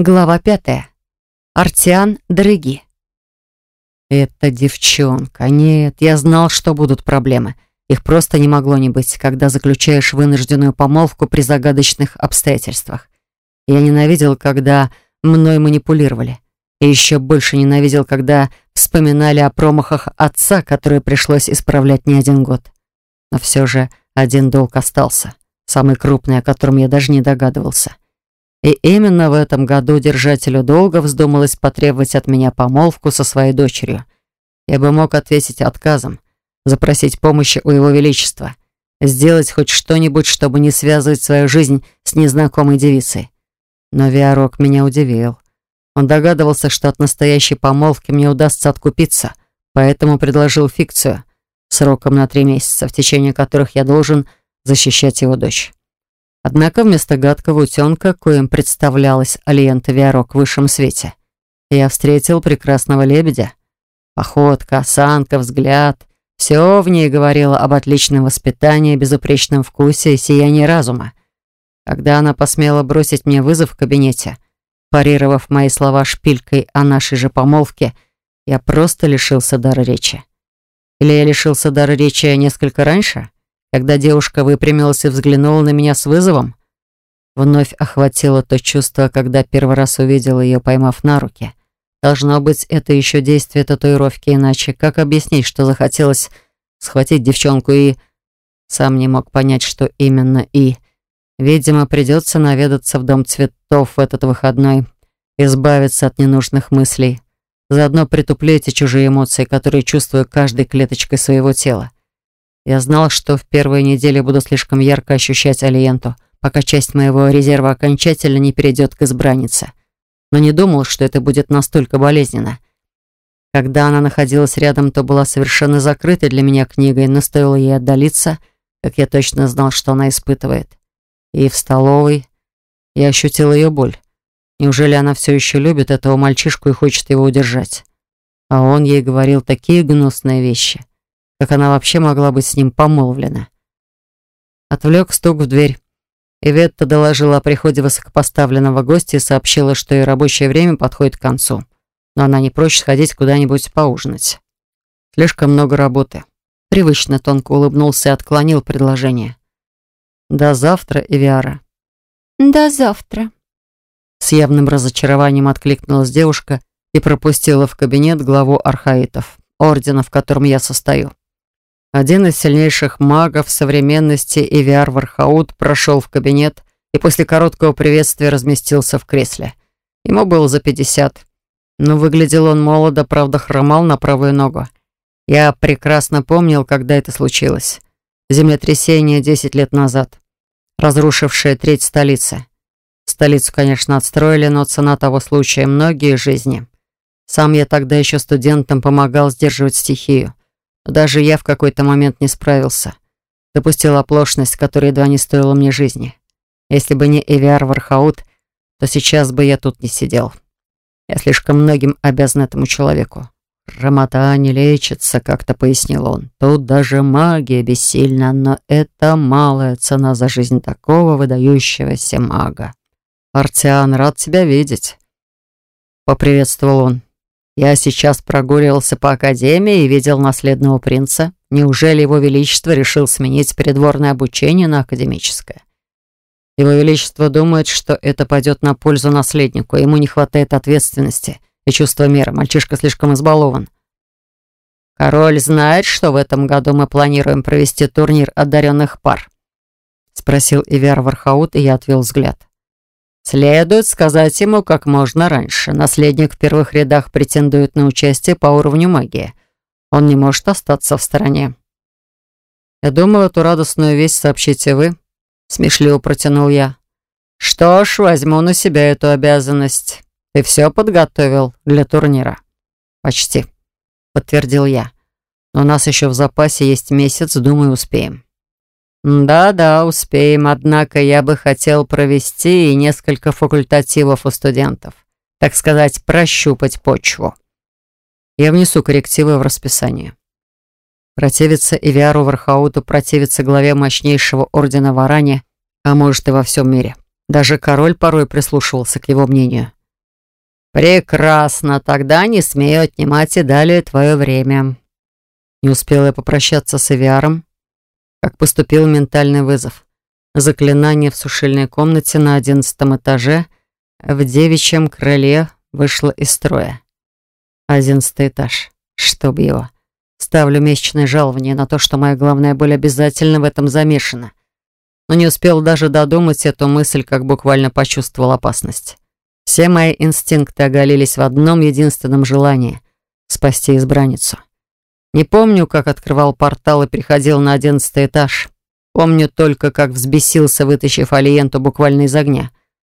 Глава пятая. Артиан Дрыги. «Это девчонка. Нет, я знал, что будут проблемы. Их просто не могло не быть, когда заключаешь вынужденную помолвку при загадочных обстоятельствах. Я ненавидел, когда мной манипулировали. И еще больше ненавидел, когда вспоминали о промахах отца, которые пришлось исправлять не один год. Но все же один долг остался, самый крупный, о котором я даже не догадывался — и именно в этом году держателю долга вздумалось потребовать от меня помолвку со своей дочерью. Я бы мог ответить отказом, запросить помощи у его величества, сделать хоть что-нибудь, чтобы не связывать свою жизнь с незнакомой девицей. Но Виарок меня удивил. Он догадывался, что от настоящей помолвки мне удастся откупиться, поэтому предложил фикцию сроком на три месяца, в течение которых я должен защищать его дочь. Однако вместо гадкого утенка, коим представлялась Алиента Виарок в высшем свете, я встретил прекрасного лебедя. Походка, осанка, взгляд — все в ней говорило об отличном воспитании, безупречном вкусе и сиянии разума. Когда она посмела бросить мне вызов в кабинете, парировав мои слова шпилькой о нашей же помолвке, я просто лишился дара речи. Или я лишился дара речи несколько раньше? Когда девушка выпрямилась и взглянула на меня с вызовом, вновь охватило то чувство, когда первый раз увидела ее, поймав на руки. Должно быть, это еще действие татуировки, иначе как объяснить, что захотелось схватить девчонку и... Сам не мог понять, что именно и... Видимо, придется наведаться в Дом цветов в этот выходной, избавиться от ненужных мыслей, заодно притуплю эти чужие эмоции, которые чувствую каждой клеточкой своего тела. Я знал, что в первые недели буду слишком ярко ощущать Алиенту, пока часть моего резерва окончательно не перейдет к избраннице. Но не думал, что это будет настолько болезненно. Когда она находилась рядом, то была совершенно закрытой для меня книгой, но стоило ей отдалиться, как я точно знал, что она испытывает. И в столовой я ощутил ее боль. Неужели она все еще любит этого мальчишку и хочет его удержать? А он ей говорил такие гнусные вещи. Как она вообще могла быть с ним помолвлена? Отвлек стук в дверь. Иветта доложила о приходе высокопоставленного гостя и сообщила, что ее рабочее время подходит к концу. Но она не прочь сходить куда-нибудь поужинать. Слишком много работы. Привычно тонко улыбнулся и отклонил предложение. «До завтра, Эвиара». «До завтра». С явным разочарованием откликнулась девушка и пропустила в кабинет главу архаитов, ордена, в котором я состою. Один из сильнейших магов современности Ивиар Вархаут прошел в кабинет и после короткого приветствия разместился в кресле. Ему было за пятьдесят, но выглядел он молодо, правда хромал на правую ногу. Я прекрасно помнил, когда это случилось. Землетрясение десять лет назад, разрушившее треть столицы. Столицу, конечно, отстроили, но цена того случая — многие жизни. Сам я тогда еще студентом помогал сдерживать стихию. Даже я в какой-то момент не справился. Допустил оплошность, которая едва не стоила мне жизни. Если бы не Эвиар Вархаут, то сейчас бы я тут не сидел. Я слишком многим обязан этому человеку. «Рамота не лечится», — как-то пояснил он. «Тут даже магия бессильна, но это малая цена за жизнь такого выдающегося мага». «Артиан, рад тебя видеть», — поприветствовал он. Я сейчас прогуливался по академии и видел наследного принца. Неужели его величество решил сменить придворное обучение на академическое? Его величество думает, что это пойдет на пользу наследнику. Ему не хватает ответственности и чувства меры. Мальчишка слишком избалован. «Король знает, что в этом году мы планируем провести турнир одаренных пар?» Спросил Ивер Вархаут, и я отвел взгляд. Следует сказать ему как можно раньше. Наследник в первых рядах претендует на участие по уровню магии. Он не может остаться в стороне. «Я думал, эту радостную весть сообщите вы», — смешливо протянул я. «Что ж, возьму на себя эту обязанность. Ты все подготовил для турнира?» «Почти», — подтвердил я. «Но у нас еще в запасе есть месяц, думаю, успеем». «Да-да, успеем, однако я бы хотел провести и несколько факультативов у студентов. Так сказать, прощупать почву». Я внесу коррективы в расписание. Противиться Ивиару Вархауту, противиться главе мощнейшего ордена Варане, а может и во всем мире. Даже король порой прислушивался к его мнению. «Прекрасно, тогда не смею отнимать и далее твое время». Не успела я попрощаться с Эвиаром, как поступил ментальный вызов. Заклинание в сушильной комнате на одиннадцатом этаже в девичьем крыле вышло из строя. Одиннадцатый этаж. Чтоб его. Ставлю месячное жалование на то, что моя главная боль обязательно в этом замешана. Но не успел даже додумать эту мысль, как буквально почувствовал опасность. Все мои инстинкты оголились в одном единственном желании — спасти избранницу. Не помню, как открывал портал и приходил на одиннадцатый этаж. Помню только, как взбесился, вытащив Алиенту буквально из огня.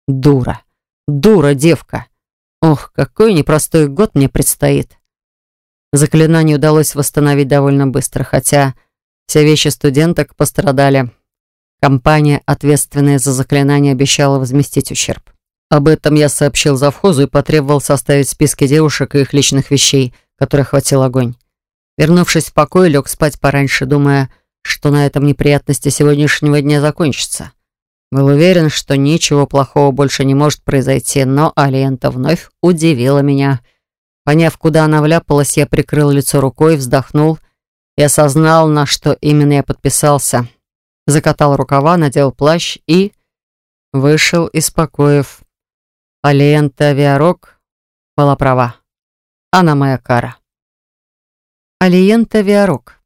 Дура. Дура, девка. Ох, какой непростой год мне предстоит. Заклинание удалось восстановить довольно быстро, хотя все вещи студенток пострадали. Компания, ответственная за заклинание, обещала возместить ущерб. Об этом я сообщил завхозу и потребовал составить списки девушек и их личных вещей, которых хватил огонь. Вернувшись в покой, лег спать пораньше, думая, что на этом неприятности сегодняшнего дня закончатся. Был уверен, что ничего плохого больше не может произойти, но Алиента вновь удивила меня. Поняв, куда она вляпалась, я прикрыл лицо рукой, вздохнул и осознал, на что именно я подписался. Закатал рукава, надел плащ и вышел из покоев. Алиента Виарок была права. Она моя кара. Алиента Виарок.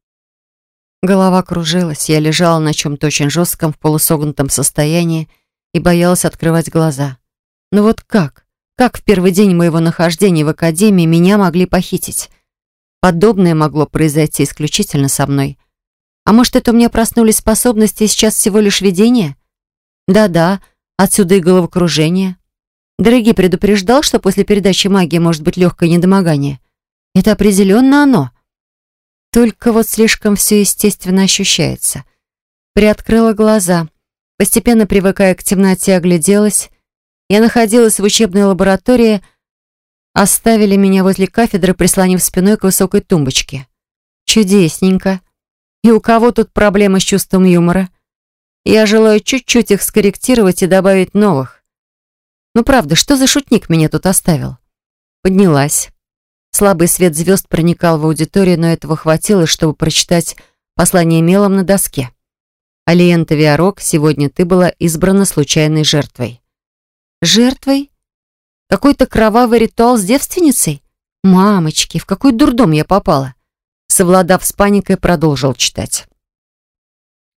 Голова кружилась, я лежала на чем-то очень жестком в полусогнутом состоянии и боялась открывать глаза. Но вот как? Как в первый день моего нахождения в академии меня могли похитить? Подобное могло произойти исключительно со мной. А может, это у меня проснулись способности и сейчас всего лишь видение? Да-да, отсюда и головокружение. Дорогий предупреждал, что после передачи магии может быть легкое недомогание. Это определенно оно. Только вот слишком все естественно ощущается. Приоткрыла глаза. Постепенно привыкая к темноте, огляделась. Я находилась в учебной лаборатории. Оставили меня возле кафедры, прислонив спиной к высокой тумбочке. Чудесненько. И у кого тут проблемы с чувством юмора? Я желаю чуть-чуть их скорректировать и добавить новых. Ну правда, что за шутник меня тут оставил? Поднялась. Слабый свет звезд проникал в аудиторию, но этого хватило, чтобы прочитать послание мелом на доске. «Алиента Виарок, сегодня ты была избрана случайной жертвой». «Жертвой? Какой-то кровавый ритуал с девственницей? Мамочки, в какой дурдом я попала?» Совладав с паникой, продолжил читать.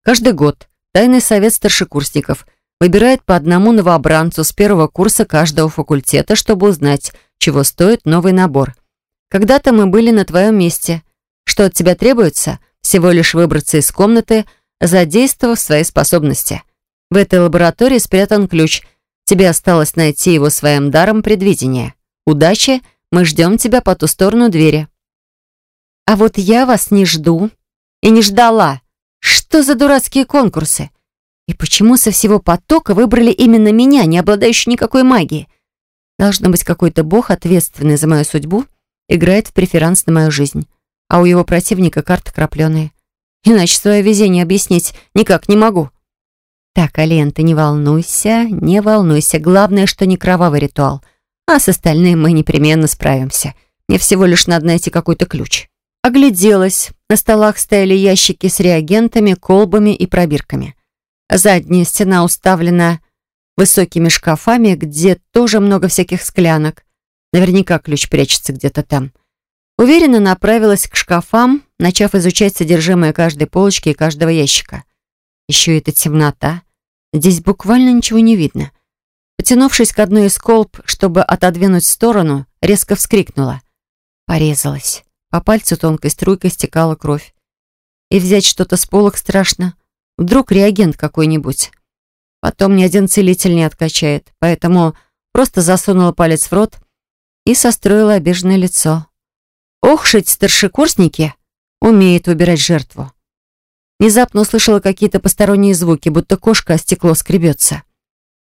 Каждый год Тайный совет старшекурсников выбирает по одному новобранцу с первого курса каждого факультета, чтобы узнать, чего стоит новый набор – когда-то мы были на твоем месте. Что от тебя требуется? Всего лишь выбраться из комнаты, задействовав свои способности. В этой лаборатории спрятан ключ. Тебе осталось найти его своим даром предвидения. Удачи, мы ждем тебя по ту сторону двери. А вот я вас не жду. И не ждала. Что за дурацкие конкурсы? И почему со всего потока выбрали именно меня, не обладающую никакой магией? Должно быть какой-то бог, ответственный за мою судьбу, играет в преферанс на мою жизнь, а у его противника карты крапленые. Иначе свое везение объяснить никак не могу. Так, Ален, ты не волнуйся, не волнуйся. Главное, что не кровавый ритуал. А с остальным мы непременно справимся. Мне всего лишь надо найти какой-то ключ. Огляделась. На столах стояли ящики с реагентами, колбами и пробирками. Задняя стена уставлена высокими шкафами, где тоже много всяких склянок. Наверняка ключ прячется где-то там. Уверенно направилась к шкафам, начав изучать содержимое каждой полочки и каждого ящика. Еще эта темнота. Здесь буквально ничего не видно. Потянувшись к одной из колб, чтобы отодвинуть в сторону, резко вскрикнула. Порезалась. По пальцу тонкой струйкой стекала кровь. И взять что-то с полок страшно. Вдруг реагент какой-нибудь. Потом ни один целитель не откачает, поэтому просто засунула палец в рот, и состроила обиженное лицо. Ох, шить старшекурсники умеют выбирать жертву. Внезапно услышала какие-то посторонние звуки, будто кошка о стекло скребется.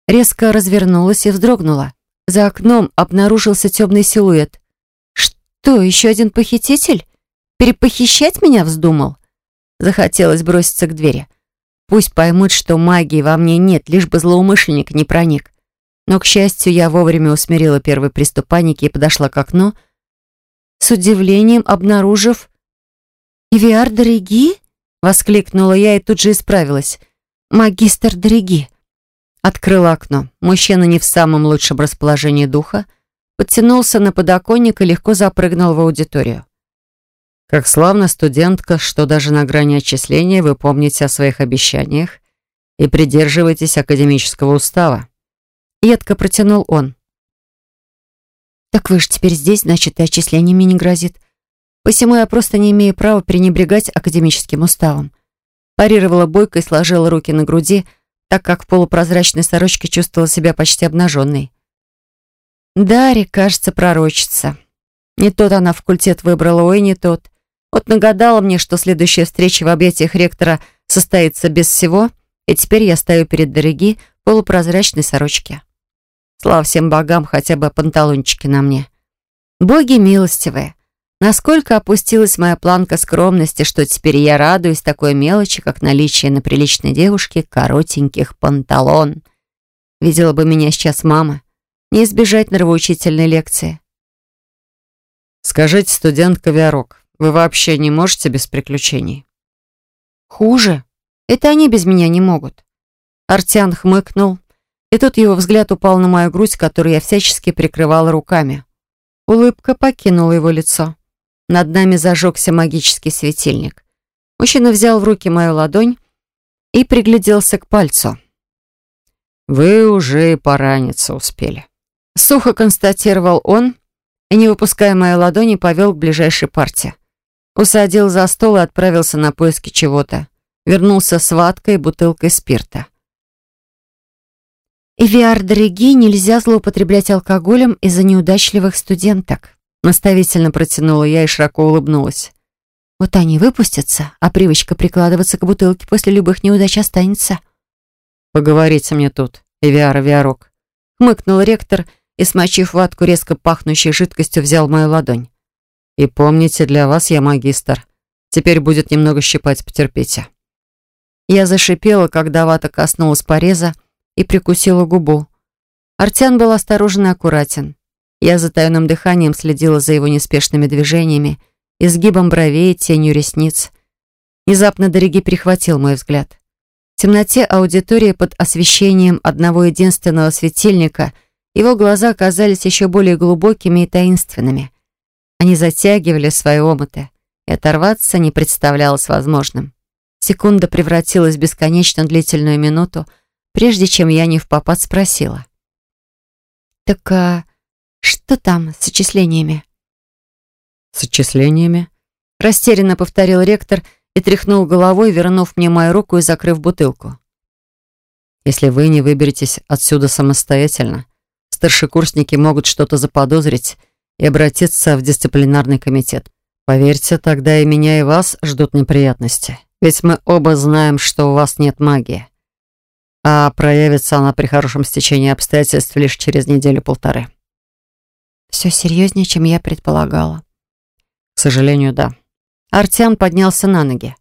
Резко развернулась и вздрогнула. За окном обнаружился темный силуэт. Что, еще один похититель? Перепохищать меня вздумал? Захотелось броситься к двери. Пусть поймут, что магии во мне нет, лишь бы злоумышленник не проник. Но, к счастью, я вовремя усмирила первый приступ паники и подошла к окну, с удивлением обнаружив... «Ивиар Дороги?» — воскликнула я и тут же исправилась. «Магистр Дороги». Открыла окно. Мужчина не в самом лучшем расположении духа, подтянулся на подоконник и легко запрыгнул в аудиторию. Как славно, студентка, что даже на грани отчисления вы помните о своих обещаниях и придерживаетесь академического устава. Едко протянул он. «Так вы же теперь здесь, значит, и отчислениями не грозит. Посему я просто не имею права пренебрегать академическим уставом». Парировала бойко и сложила руки на груди, так как в полупрозрачной сорочке чувствовала себя почти обнаженной. Дарья, кажется, пророчится. Не тот она факультет выбрала, ой, не тот. Вот нагадала мне, что следующая встреча в объятиях ректора состоится без всего, и теперь я стою перед дороги полупрозрачной сорочке. Слава всем богам, хотя бы панталончики на мне. Боги милостивые. Насколько опустилась моя планка скромности, что теперь я радуюсь такой мелочи, как наличие на приличной девушке коротеньких панталон. Видела бы меня сейчас мама. Не избежать нравоучительной лекции. Скажите, студентка Виарок, вы вообще не можете без приключений? Хуже. Это они без меня не могут. Артян хмыкнул, и тут его взгляд упал на мою грудь, которую я всячески прикрывала руками. Улыбка покинула его лицо. Над нами зажегся магический светильник. Мужчина взял в руки мою ладонь и пригляделся к пальцу. «Вы уже и пораниться успели», — сухо констатировал он и, не выпуская моей ладони, повел к ближайшей парте. Усадил за стол и отправился на поиски чего-то. Вернулся с ваткой и бутылкой спирта. «Эвиар, дорогие, нельзя злоупотреблять алкоголем из-за неудачливых студенток», наставительно протянула я и широко улыбнулась. «Вот они выпустятся, а привычка прикладываться к бутылке после любых неудач останется». «Поговорите мне тут, Эвиар, Эвиарок», хмыкнул ректор и, смочив ватку резко пахнущей жидкостью, взял мою ладонь. «И помните, для вас я магистр. Теперь будет немного щипать, потерпите». Я зашипела, когда вата коснулась пореза, и прикусила губу. Артян был осторожен и аккуратен. Я за тайным дыханием следила за его неспешными движениями, изгибом бровей, тенью ресниц. Внезапно Дориги перехватил мой взгляд. В темноте аудитории под освещением одного единственного светильника его глаза оказались еще более глубокими и таинственными. Они затягивали свои омыты, и оторваться не представлялось возможным. Секунда превратилась в бесконечно длительную минуту, прежде чем я не в попад спросила. «Так а что там с отчислениями?» «С отчислениями?» Растерянно повторил ректор и тряхнул головой, вернув мне мою руку и закрыв бутылку. «Если вы не выберетесь отсюда самостоятельно, старшекурсники могут что-то заподозрить и обратиться в дисциплинарный комитет. Поверьте, тогда и меня, и вас ждут неприятности. Ведь мы оба знаем, что у вас нет магии а проявится она при хорошем стечении обстоятельств лишь через неделю-полторы. Все серьезнее, чем я предполагала. К сожалению, да. Артян поднялся на ноги.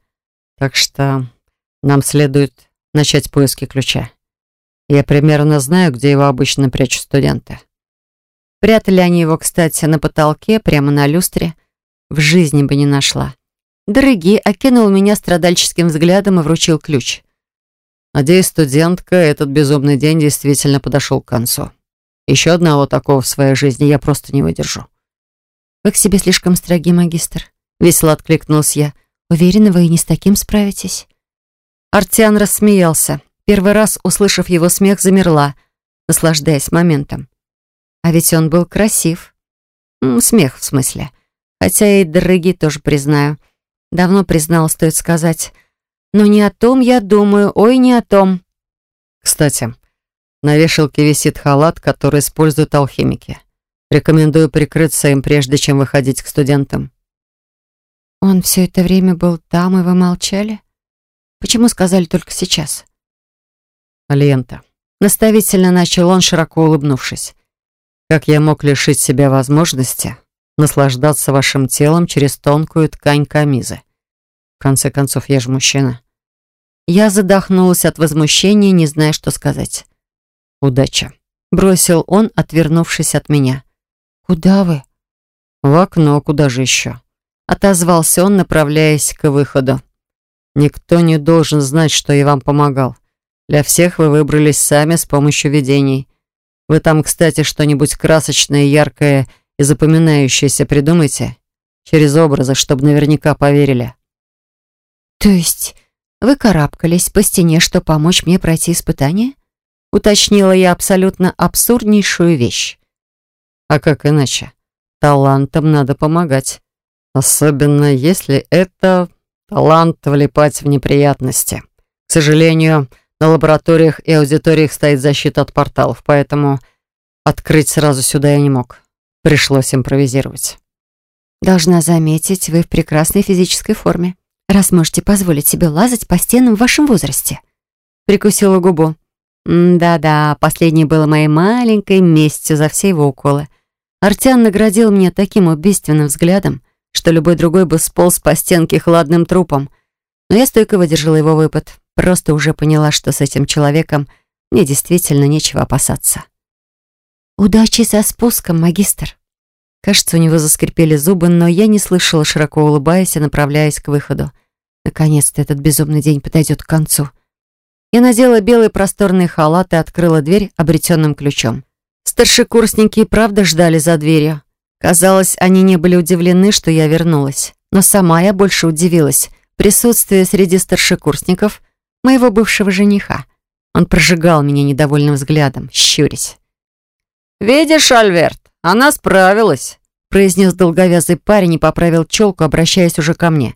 Так что нам следует начать поиски ключа. Я примерно знаю, где его обычно прячут студенты. Прятали они его, кстати, на потолке, прямо на люстре. В жизни бы не нашла. Дороги окинул меня страдальческим взглядом и вручил ключ. Надеюсь, студентка, этот безумный день действительно подошел к концу. Еще одного такого в своей жизни я просто не выдержу. «Вы к себе слишком строги, магистр», — весело откликнулся я. «Уверена, вы и не с таким справитесь». Артиан рассмеялся. Первый раз, услышав его смех, замерла, наслаждаясь моментом. А ведь он был красив. Смех, в смысле. Хотя и дороги тоже признаю. Давно признал, стоит сказать. Но не о том я думаю, ой, не о том. Кстати, на вешалке висит халат, который используют алхимики. Рекомендую прикрыться им, прежде чем выходить к студентам. Он все это время был там, и вы молчали? Почему сказали только сейчас? Лента. Наставительно начал он, широко улыбнувшись. Как я мог лишить себя возможности наслаждаться вашим телом через тонкую ткань камизы? В конце концов, я же мужчина. Я задохнулась от возмущения, не зная, что сказать. Удачи. Бросил он, отвернувшись от меня. «Куда вы?» «В окно, куда же еще?» Отозвался он, направляясь к выходу. «Никто не должен знать, что я вам помогал. Для всех вы выбрались сами с помощью видений. Вы там, кстати, что-нибудь красочное, яркое и запоминающееся придумайте. Через образы, чтобы наверняка поверили». «То есть вы карабкались по стене, чтобы помочь мне пройти испытание?» Уточнила я абсолютно абсурднейшую вещь. «А как иначе? Талантам надо помогать. Особенно если это талант влипать в неприятности. К сожалению, на лабораториях и аудиториях стоит защита от порталов, поэтому открыть сразу сюда я не мог. Пришлось импровизировать. Должна заметить, вы в прекрасной физической форме, раз можете позволить себе лазать по стенам в вашем возрасте. Прикусила губу. Да-да, последнее было моей маленькой местью за все его уколы. Артян наградил меня таким убийственным взглядом, что любой другой бы сполз по стенке хладным трупом. Но я стойко выдержала его выпад. Просто уже поняла, что с этим человеком мне действительно нечего опасаться. «Удачи со спуском, магистр!» Кажется, у него заскрипели зубы, но я не слышала, широко улыбаясь и направляясь к выходу. Наконец-то этот безумный день подойдет к концу. Я надела белый просторный халат и открыла дверь обретенным ключом. Старшекурсники и правда ждали за дверью. Казалось, они не были удивлены, что я вернулась. Но сама я больше удивилась. Присутствие среди старшекурсников моего бывшего жениха. Он прожигал меня недовольным взглядом, щурясь. «Видишь, Альверт, она справилась», произнес долговязый парень и поправил челку, обращаясь уже ко мне.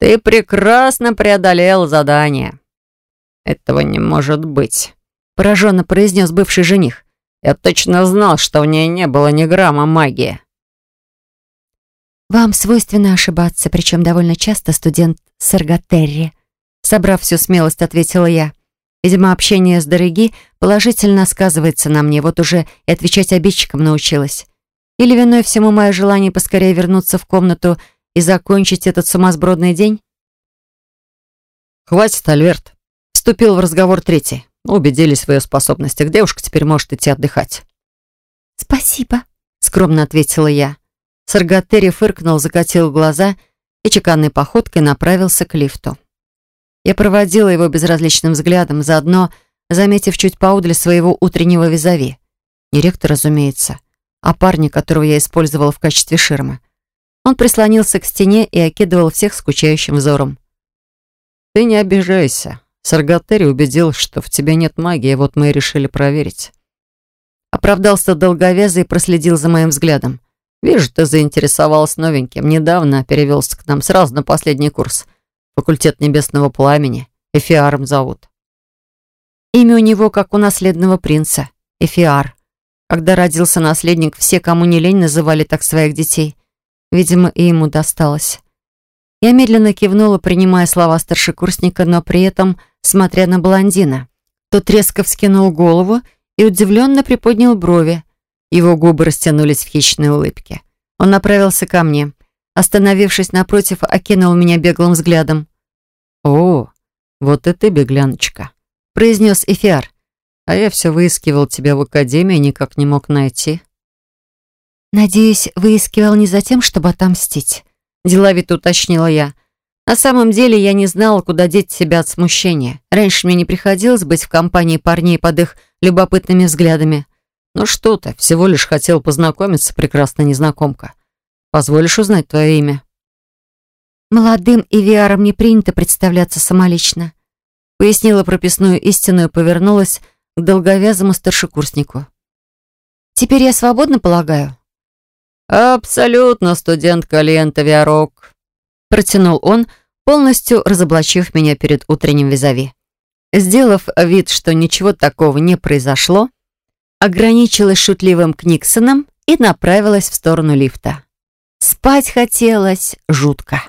«Ты прекрасно преодолел задание». «Этого не может быть», пораженно произнес бывший жених. «Я точно знал, что в ней не было ни грамма магии». «Вам свойственно ошибаться, причем довольно часто, студент Саргатерри», собрав всю смелость, ответила я. Видимо, общение с Дороги положительно сказывается на мне, вот уже и отвечать обидчикам научилась. Или виной всему мое желание поскорее вернуться в комнату и закончить этот сумасбродный день? «Хватит, Альверт», — вступил в разговор третий. Убедились в ее способностях. Девушка теперь может идти отдыхать. «Спасибо», — скромно ответила я. Саргатери фыркнул, закатил глаза и чеканной походкой направился к лифту. Я проводила его безразличным взглядом, заодно заметив чуть поудаль своего утреннего визави. Не ректор, разумеется, а парня, которого я использовала в качестве ширмы. Он прислонился к стене и окидывал всех скучающим взором. «Ты не обижайся. Саргатери убедил, что в тебе нет магии, вот мы и решили проверить». Оправдался долговязый и проследил за моим взглядом. «Вижу, ты заинтересовалась новеньким. Недавно перевелся к нам сразу на последний курс. Факультет небесного пламени. Эфиаром зовут. Имя у него, как у наследного принца. Эфиар. Когда родился наследник, все, кому не лень, называли так своих детей. Видимо, и ему досталось. Я медленно кивнула, принимая слова старшекурсника, но при этом смотря на блондина. Тот резко вскинул голову и удивленно приподнял брови. Его губы растянулись в хищной улыбке. Он направился ко мне. Остановившись напротив, окинул меня беглым взглядом. «О, вот и ты, бегляночка», — произнес Эфиар. «А я все выискивал тебя в академии, никак не мог найти». «Надеюсь, выискивал не за тем, чтобы отомстить», — деловито уточнила я. На самом деле я не знала, куда деть себя от смущения. Раньше мне не приходилось быть в компании парней под их любопытными взглядами. «Ну что ты, всего лишь хотел познакомиться, прекрасная незнакомка. Позволишь узнать твое имя?» «Молодым Эвиарам не принято представляться самолично», пояснила прописную истину и повернулась к долговязому старшекурснику. «Теперь я свободна, полагаю?» «Абсолютно, студентка Лента Виарок», протянул он, полностью разоблачив меня перед утренним визави. Сделав вид, что ничего такого не произошло, ограничилась шутливым Книксоном и направилась в сторону лифта. Спать хотелось жутко.